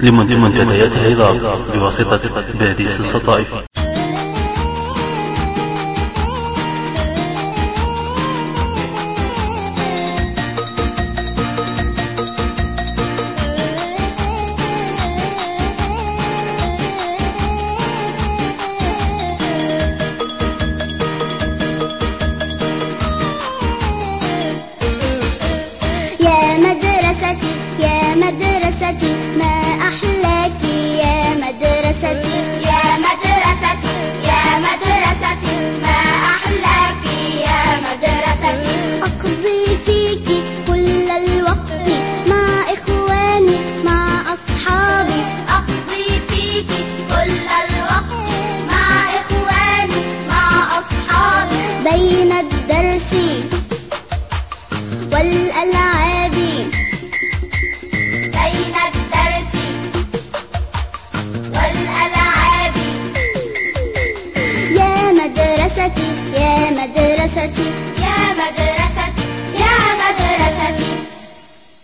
لمنتديات العظام بواسطة باديس السطائف بين الدرس والألعاب؟ بين الدرس والألعاب؟ يا مدرستي يا مدرستي يا مدرستي.